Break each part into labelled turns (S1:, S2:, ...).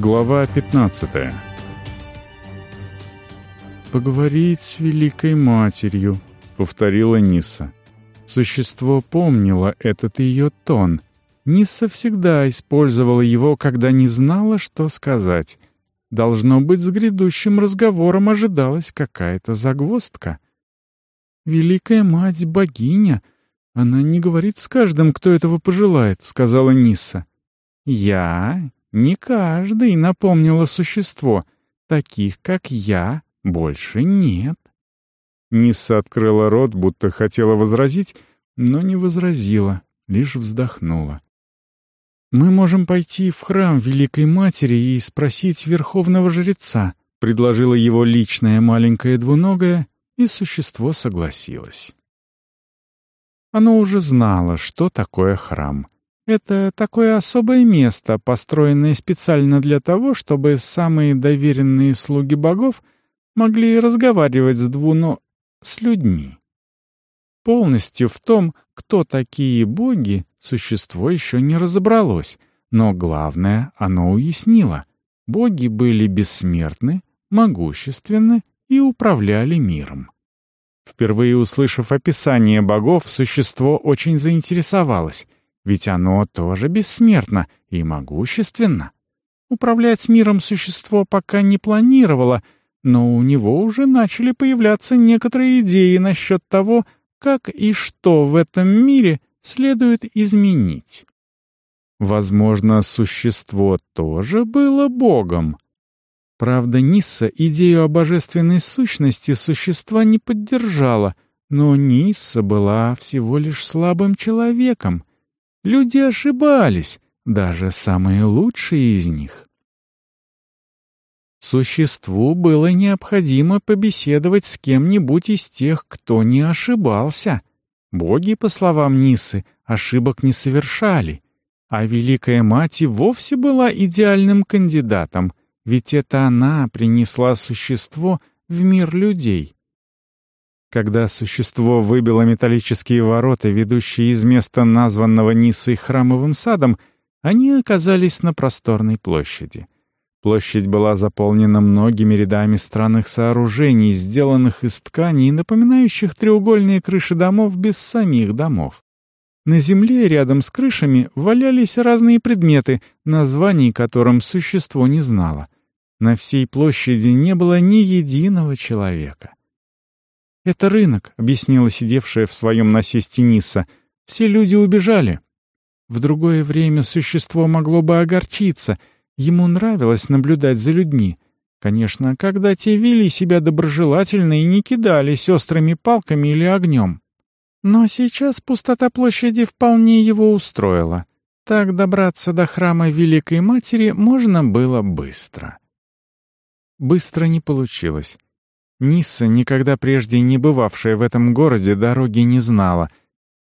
S1: Глава 15 «Поговорить с Великой Матерью», — повторила Ниса. Существо помнило этот ее тон. Ниса всегда использовала его, когда не знала, что сказать. Должно быть, с грядущим разговором ожидалась какая-то загвоздка. «Великая мать — богиня. Она не говорит с каждым, кто этого пожелает», — сказала Ниса. «Я? Не каждый», — напомнило существо. «Таких, как я, больше нет». Нисса открыла рот, будто хотела возразить, но не возразила, лишь вздохнула. «Мы можем пойти в храм Великой Матери и спросить Верховного Жреца», — предложила его личная маленькая двуногая, и существо согласилось. Оно уже знало, что такое храм. Это такое особое место, построенное специально для того, чтобы самые доверенные слуги богов могли разговаривать с двуно... с людьми. Полностью в том, кто такие боги, существо еще не разобралось, но главное оно уяснило. Боги были бессмертны, могущественны и управляли миром. Впервые услышав описание богов, существо очень заинтересовалось, ведь оно тоже бессмертно и могущественно. Управлять миром существо пока не планировало, но у него уже начали появляться некоторые идеи насчет того, как и что в этом мире следует изменить. Возможно, существо тоже было богом. Правда, Нисса идею о божественной сущности существа не поддержала, но Нисса была всего лишь слабым человеком. Люди ошибались, даже самые лучшие из них. Существу было необходимо побеседовать с кем-нибудь из тех, кто не ошибался. Боги, по словам Нисы, ошибок не совершали, а Великая Мать и вовсе была идеальным кандидатом, ведь это она принесла существо в мир людей. Когда существо выбило металлические ворота, ведущие из места, названного Нисой храмовым садом, они оказались на просторной площади — Площадь была заполнена многими рядами странных сооружений, сделанных из тканей, напоминающих треугольные крыши домов без самих домов. На земле рядом с крышами валялись разные предметы, названий которым существо не знало. На всей площади не было ни единого человека. «Это рынок», — объяснила сидевшая в своем насесте Ниса. «Все люди убежали». В другое время существо могло бы огорчиться — Ему нравилось наблюдать за людьми. Конечно, когда те вели себя доброжелательно и не кидались острыми палками или огнем. Но сейчас пустота площади вполне его устроила. Так добраться до храма Великой Матери можно было быстро. Быстро не получилось. Нисса, никогда прежде не бывавшая в этом городе, дороги не знала.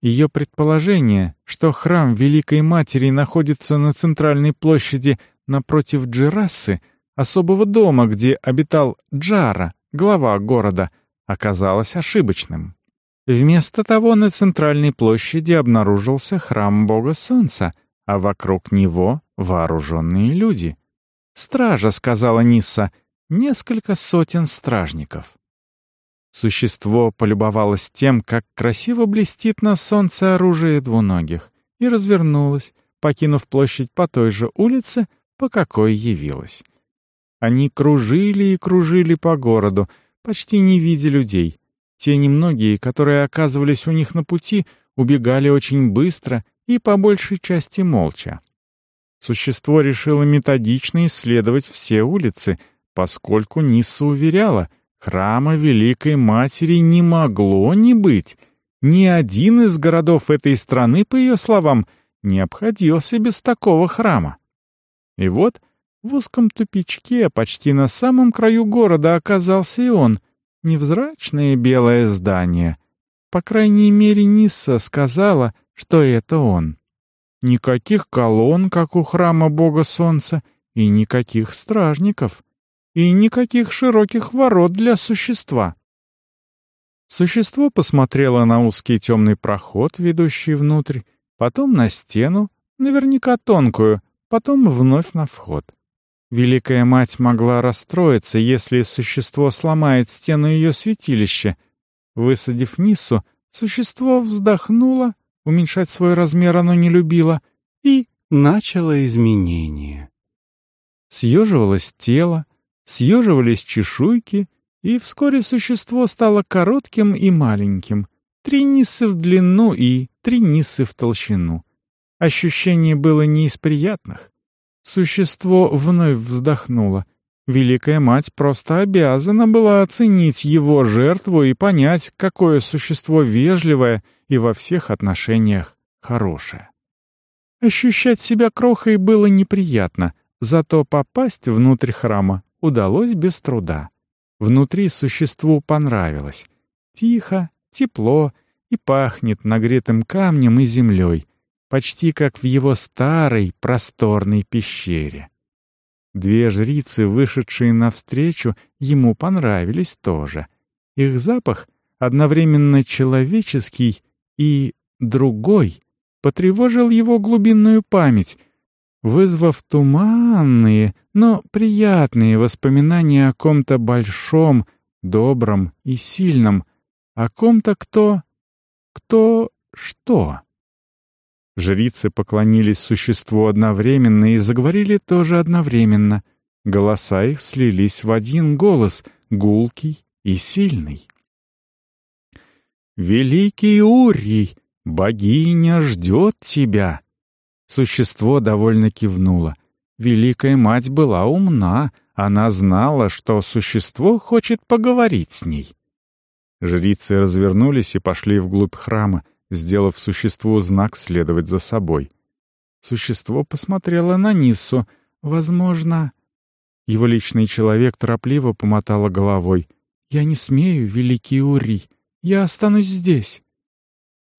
S1: Ее предположение, что храм Великой Матери находится на центральной площади — напротив Джирассы, особого дома, где обитал Джара, глава города, оказалось ошибочным. Вместо того на центральной площади обнаружился храм бога солнца, а вокруг него вооруженные люди. «Стража», — сказала Нисса, — «несколько сотен стражников». Существо полюбовалось тем, как красиво блестит на солнце оружие двуногих, и развернулось, покинув площадь по той же улице, по какой явилась. Они кружили и кружили по городу, почти не видя людей. Те немногие, которые оказывались у них на пути, убегали очень быстро и по большей части молча. Существо решило методично исследовать все улицы, поскольку Нисса уверяла, храма Великой Матери не могло не быть. Ни один из городов этой страны, по ее словам, не обходился без такого храма. И вот в узком тупичке, почти на самом краю города, оказался и он, невзрачное белое здание. По крайней мере, Нисса сказала, что это он. Никаких колонн, как у храма бога солнца, и никаких стражников, и никаких широких ворот для существа. Существо посмотрело на узкий темный проход, ведущий внутрь, потом на стену, наверняка тонкую, потом вновь на вход. Великая мать могла расстроиться, если существо сломает стену ее святилища. Высадив Ниссу, существо вздохнуло, уменьшать свой размер оно не любило, и начало изменение. Съеживалось тело, съеживались чешуйки, и вскоре существо стало коротким и маленьким, три ниссы в длину и три ниссы в толщину. Ощущение было не из приятных. Существо вновь вздохнуло. Великая мать просто обязана была оценить его жертву и понять, какое существо вежливое и во всех отношениях хорошее. Ощущать себя крохой было неприятно, зато попасть внутрь храма удалось без труда. Внутри существу понравилось. Тихо, тепло и пахнет нагретым камнем и землей, почти как в его старой просторной пещере. Две жрицы, вышедшие навстречу, ему понравились тоже. Их запах одновременно человеческий и другой потревожил его глубинную память, вызвав туманные, но приятные воспоминания о ком-то большом, добром и сильном, о ком-то, кто... кто... что? Жрицы поклонились существу одновременно и заговорили тоже одновременно. Голоса их слились в один голос, гулкий и сильный. «Великий Урий, богиня ждет тебя!» Существо довольно кивнуло. Великая мать была умна, она знала, что существо хочет поговорить с ней. Жрицы развернулись и пошли вглубь храма, сделав существу знак следовать за собой. Существо посмотрело на Ниссу. Возможно... Его личный человек торопливо помотала головой. «Я не смею, великий Ури. Я останусь здесь».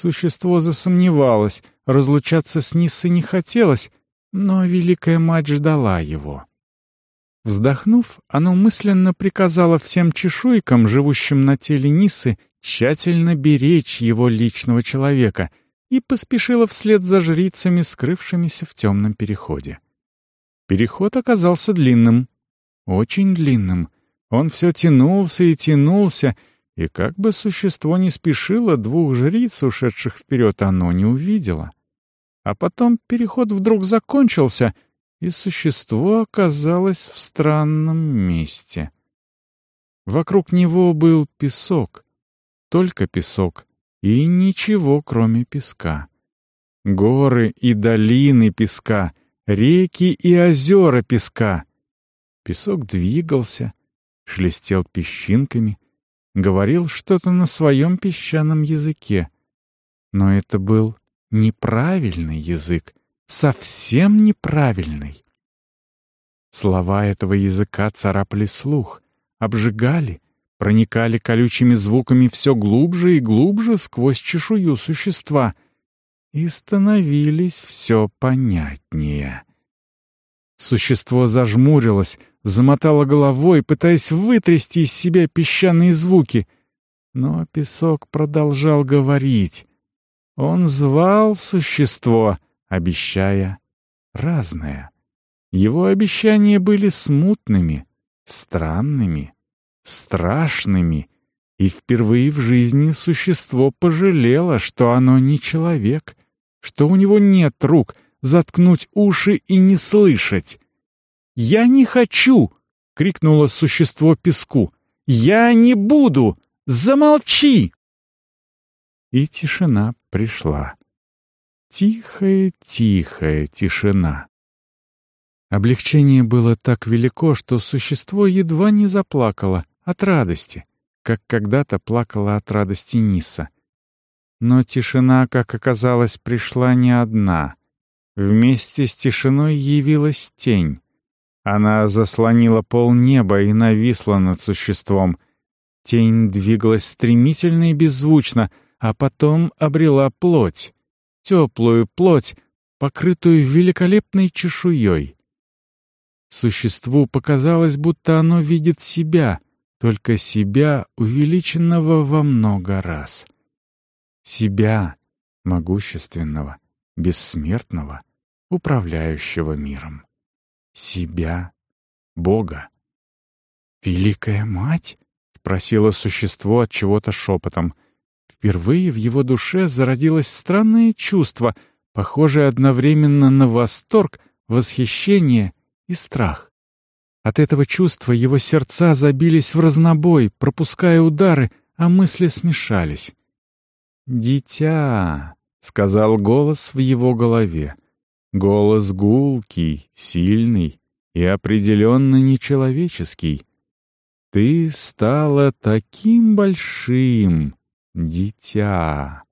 S1: Существо засомневалось, разлучаться с Ниссой не хотелось, но Великая Мать ждала его. Вздохнув, оно мысленно приказало всем чешуйкам, живущим на теле Нисы, тщательно беречь его личного человека и поспешила вслед за жрицами, скрывшимися в темном переходе. Переход оказался длинным, очень длинным. Он все тянулся и тянулся, и как бы существо не спешило, двух жриц, ушедших вперед, оно не увидело. А потом переход вдруг закончился, и существо оказалось в странном месте. Вокруг него был песок, только песок и ничего, кроме песка. Горы и долины песка, реки и озера песка. Песок двигался, шелестел песчинками, говорил что-то на своем песчаном языке. Но это был неправильный язык, совсем неправильный. Слова этого языка царапали слух, обжигали, проникали колючими звуками все глубже и глубже сквозь чешую существа и становились все понятнее. Существо зажмурилось, замотало головой, пытаясь вытрясти из себя песчаные звуки. Но песок продолжал говорить. Он звал существо, обещая разное. Его обещания были смутными, странными страшными, и впервые в жизни существо пожалело, что оно не человек, что у него нет рук заткнуть уши и не слышать. «Я не хочу!» — крикнуло существо песку. «Я не буду! Замолчи!» И тишина пришла. Тихая-тихая тишина. Облегчение было так велико, что существо едва не заплакало, от радости, как когда-то плакала от радости Ниса. Но тишина, как оказалось, пришла не одна. Вместе с тишиной явилась тень. Она заслонила пол неба и нависла над существом. Тень двигалась стремительно и беззвучно, а потом обрела плоть. Теплую плоть, покрытую великолепной чешуей. Существу показалось, будто оно видит себя, только себя, увеличенного во много раз. Себя, могущественного, бессмертного, управляющего миром. Себя Бога. «Великая мать?» — спросило существо от чего-то шепотом. Впервые в его душе зародилось странное чувство, похожее одновременно на восторг, восхищение и страх. От этого чувства его сердца забились в разнобой, пропуская удары, а мысли смешались. «Дитя!» — сказал голос в его голове. Голос гулкий, сильный и определенно нечеловеческий. «Ты стала таким большим, дитя!»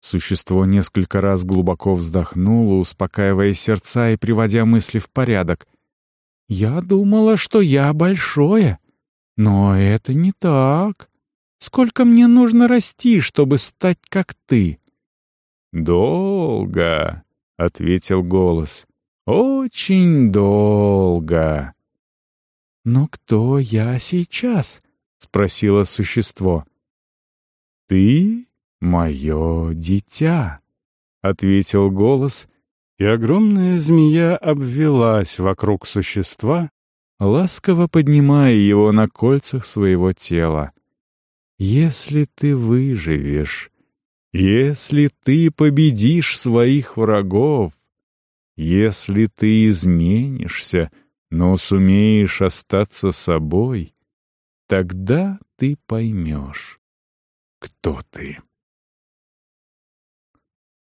S1: Существо несколько раз глубоко вздохнуло, успокаивая сердца и приводя мысли в порядок. «Я думала, что я большое, но это не так. Сколько мне нужно расти, чтобы стать как ты?» «Долго», — ответил голос. «Очень долго». «Но кто я сейчас?» — спросило существо. «Ты мое дитя», — ответил голос, и огромная змея обвелась вокруг существа, ласково поднимая его на кольцах своего тела. «Если ты выживешь, если ты победишь своих врагов, если ты изменишься, но сумеешь остаться собой, тогда ты поймешь, кто ты.